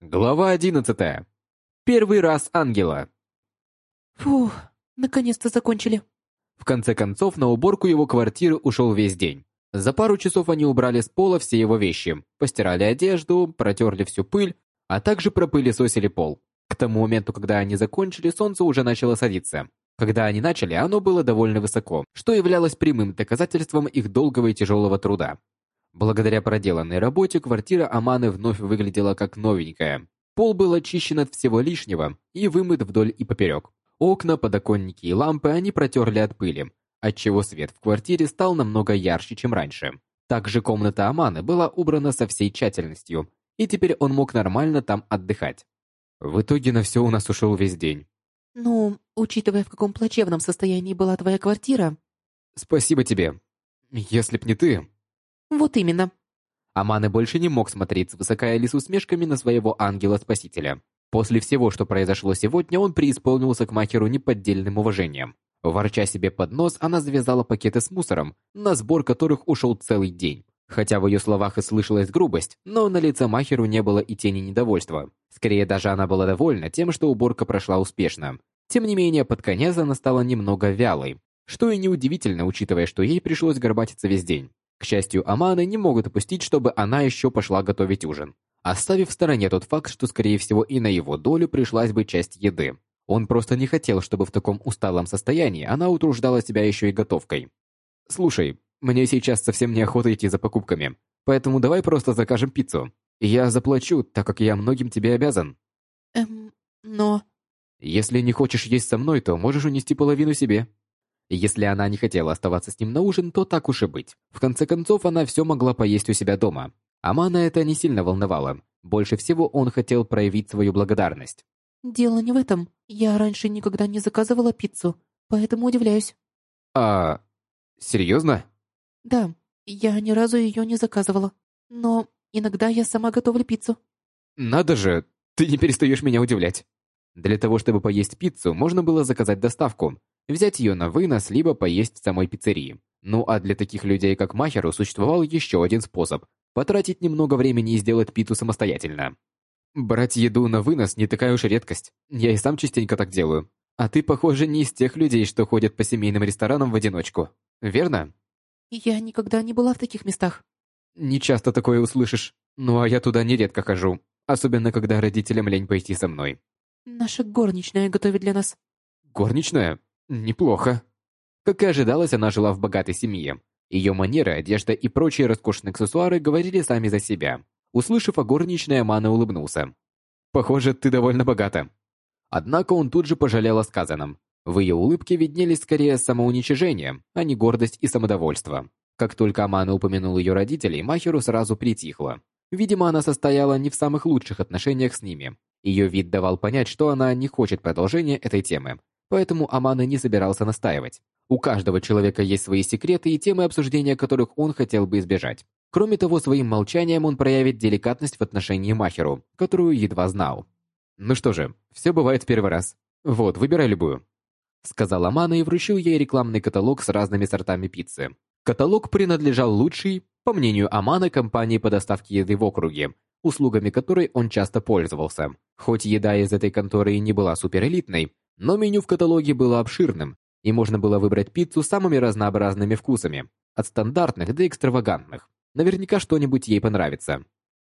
Глава одиннадцатая. Первый раз ангела. Фух, наконец-то закончили. В конце концов, на уборку его квартиры ушел весь день. За пару часов они убрали с пола все его вещи, постирали одежду, протерли всю пыль, а также пропылесосили пол. К тому моменту, когда они закончили, солнце уже начало садиться. Когда они начали, оно было довольно высоко, что являлось прямым доказательством их долгого и тяжелого труда. Благодаря проделанной работе квартира Аманы вновь выглядела как новенькая. Пол был очищен от всего лишнего и вымыт вдоль и поперек. Окна, подоконники и лампы они протерли от пыли, отчего свет в квартире стал намного ярче, чем раньше. Также комната Аманы была убрана со всей тщательностью, и теперь он мог нормально там отдыхать. В итоге на все у нас ушел весь день. Ну, учитывая, в каком плачевном состоянии была твоя квартира... Спасибо тебе. Если б не ты... Вот именно. Аманы больше не мог смотреть свысока или с усмешками на своего ангела-спасителя. После всего, что произошло сегодня, он преисполнился к Махеру неподдельным уважением. Ворча себе под нос, она завязала пакеты с мусором, на сбор которых ушел целый день. Хотя в ее словах и слышалась грубость, но на лице Махеру не было и тени недовольства. Скорее даже она была довольна тем, что уборка прошла успешно. Тем не менее, под конец она стала немного вялой, что и неудивительно, учитывая, что ей пришлось горбатиться весь день. К счастью, Аманы не могут допустить, чтобы она еще пошла готовить ужин, оставив в стороне тот факт, что, скорее всего, и на его долю пришлась бы часть еды. Он просто не хотел, чтобы в таком усталом состоянии она утруждала себя еще и готовкой. «Слушай, мне сейчас совсем неохота идти за покупками, поэтому давай просто закажем пиццу. Я заплачу, так как я многим тебе обязан». Эм, но... Если не хочешь есть со мной, то можешь унести половину себе. Если она не хотела оставаться с ним на ужин, то так уж и быть. В конце концов, она все могла поесть у себя дома. Амана это не сильно волновало. Больше всего он хотел проявить свою благодарность. Дело не в этом. Я раньше никогда не заказывала пиццу, поэтому удивляюсь. А... серьезно? Да, я ни разу ее не заказывала. Но иногда я сама готовлю пиццу. Надо же, ты не перестаешь меня удивлять. Для того, чтобы поесть пиццу, можно было заказать доставку, взять ее на вынос, либо поесть в самой пиццерии. Ну а для таких людей, как Махеру, существовал еще один способ – потратить немного времени и сделать пиццу самостоятельно. Брать еду на вынос не такая уж редкость. Я и сам частенько так делаю. А ты, похоже, не из тех людей, что ходят по семейным ресторанам в одиночку. Верно? Я никогда не была в таких местах. Не часто такое услышишь. Ну а я туда нередко хожу. Особенно, когда родителям лень пойти со мной. Наша горничная готовит для нас. Горничная? Неплохо. Как и ожидалось, она жила в богатой семье. Ее манеры, одежда и прочие роскошные аксессуары говорили сами за себя. Услышав о горничной, Амана улыбнулся. «Похоже, ты довольно богата». Однако он тут же пожалел о сказанном. В ее улыбке виднелись скорее самоуничижение, а не гордость и самодовольство. Как только Амана упомянул ее родителей, Махеру сразу притихла. Видимо, она состояла не в самых лучших отношениях с ними. Ее вид давал понять, что она не хочет продолжения этой темы, поэтому Амана не собирался настаивать. У каждого человека есть свои секреты и темы обсуждения которых он хотел бы избежать. Кроме того, своим молчанием он проявит деликатность в отношении Махеру, которую едва знал. «Ну что же, все бывает в первый раз. Вот, выбирай любую», — сказал Амана и вручил ей рекламный каталог с разными сортами пиццы. Каталог принадлежал лучшей, по мнению Амана, компании по доставке еды в округе, услугами которой он часто пользовался. Хоть еда из этой конторы и не была суперэлитной, но меню в каталоге было обширным, и можно было выбрать пиццу самыми разнообразными вкусами, от стандартных до экстравагантных. Наверняка что-нибудь ей понравится.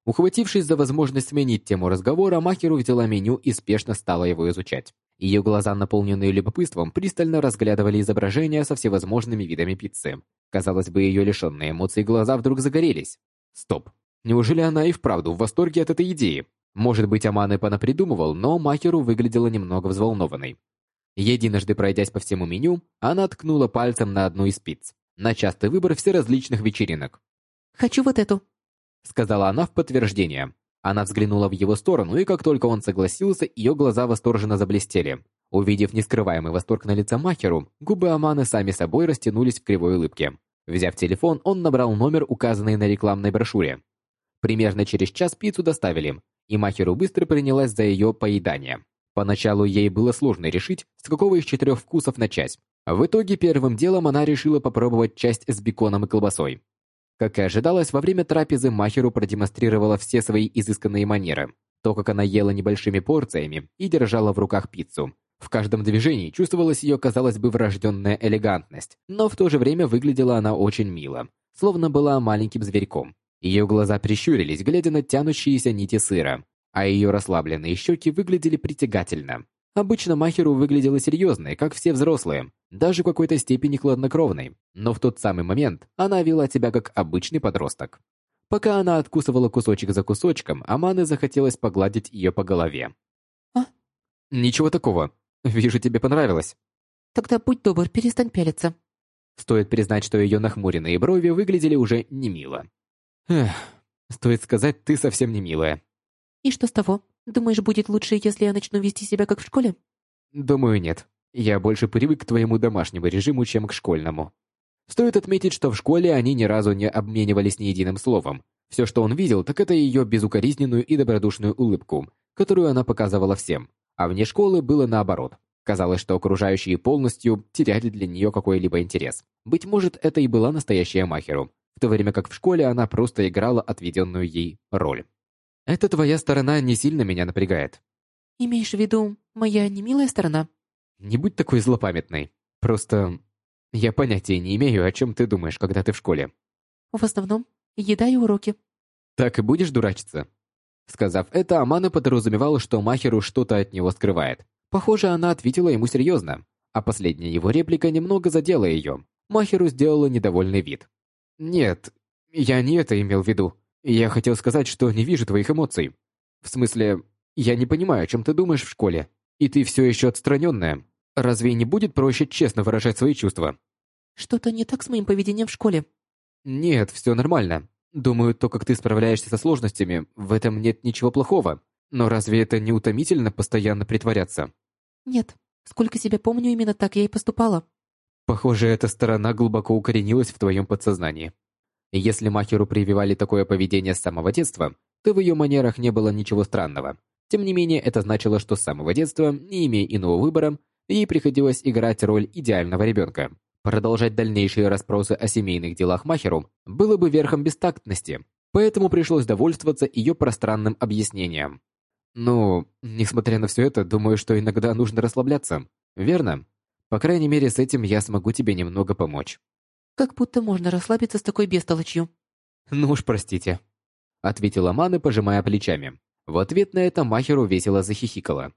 Ухватившись за возможность сменить тему разговора, Махеру взяла меню и спешно стала его изучать. Ее глаза, наполненные любопытством, пристально разглядывали изображения со всевозможными видами пиццы. Казалось бы, ее лишенные эмоций глаза вдруг загорелись. Стоп. Неужели она и вправду в восторге от этой идеи? Может быть, Аман и понапридумывал, но Махеру выглядела немного взволнованной. Единожды пройдясь по всему меню, она ткнула пальцем на одну из пиц. На частый выбор всеразличных вечеринок. «Хочу вот эту», — сказала она в подтверждение. Она взглянула в его сторону, и как только он согласился, ее глаза восторженно заблестели. Увидев нескрываемый восторг на лице Махеру, губы Аманы сами собой растянулись в кривой улыбке. Взяв телефон, он набрал номер, указанный на рекламной брошюре. Примерно через час пиццу доставили, и Махеру быстро принялась за ее поедание. Поначалу ей было сложно решить, с какого из четырех вкусов начать. В итоге первым делом она решила попробовать часть с беконом и колбасой. Как и ожидалось, во время трапезы Махеру продемонстрировала все свои изысканные манеры. То, как она ела небольшими порциями и держала в руках пиццу. В каждом движении чувствовалась ее, казалось бы, врожденная элегантность, но в то же время выглядела она очень мило, словно была маленьким зверьком. Ее глаза прищурились, глядя на тянущиеся нити сыра, а ее расслабленные щеки выглядели притягательно. Обычно Махеру выглядела серьезной, как все взрослые, даже в какой-то степени хладнокровной, но в тот самый момент она вела себя как обычный подросток. Пока она откусывала кусочек за кусочком, Аманы захотелось погладить ее по голове. «А?» «Ничего такого. Вижу, тебе понравилось». «Тогда будь добр, перестань пялиться». Стоит признать, что ее нахмуренные брови выглядели уже не мило. Эх, стоит сказать, ты совсем не милая. «И что с того? Думаешь, будет лучше, если я начну вести себя как в школе?» Думаю, нет. Я больше привык к твоему домашнему режиму, чем к школьному. Стоит отметить, что в школе они ни разу не обменивались ни единым словом. Все, что он видел, так это ее безукоризненную и добродушную улыбку, которую она показывала всем. А вне школы было наоборот. Казалось, что окружающие полностью теряли для нее какой-либо интерес. Быть может, это и была настоящая Махеру, в то время как в школе она просто играла отведенную ей роль. «Эта твоя сторона не сильно меня напрягает». «Имеешь в виду, моя немилая сторона?» «Не будь такой злопамятной. Просто я понятия не имею, о чем ты думаешь, когда ты в школе. В основном, еда и уроки. Так и будешь дурачиться? Сказав это, Амана подразумевала, что Махеру что-то от него скрывает. Похоже, она ответила ему серьезно, а последняя его реплика немного задела ее. Махеру сделала недовольный вид. «Нет, я не это имел в виду. Я хотел сказать, что не вижу твоих эмоций. В смысле, я не понимаю, о чем ты думаешь в школе. И ты все еще отстраненная. Разве не будет проще честно выражать свои чувства? Что-то не так с моим поведением в школе. Нет, все нормально. Думаю, то, как ты справляешься со сложностями, в этом нет ничего плохого. Но разве это не утомительно постоянно притворяться? Нет. Сколько себя помню, именно так я и поступала. Похоже, эта сторона глубоко укоренилась в твоем подсознании. Если Махеру прививали такое поведение с самого детства, то в ее манерах не было ничего странного. Тем не менее, это значило, что с самого детства, не имея иного выбора, ей приходилось играть роль идеального ребенка. Продолжать дальнейшие расспросы о семейных делах Махеру было бы верхом бестактности, поэтому пришлось довольствоваться ее пространным объяснением. Ну, несмотря на все это, думаю, что иногда нужно расслабляться, верно? По крайней мере, с этим я смогу тебе немного помочь. Как будто можно расслабиться с такой бестолочью. Ну уж простите, ответила Мана, пожимая плечами. В ответ на это Махеру весело захихикала.